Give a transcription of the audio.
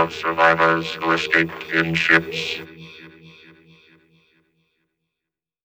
of survivors who escaped in ships.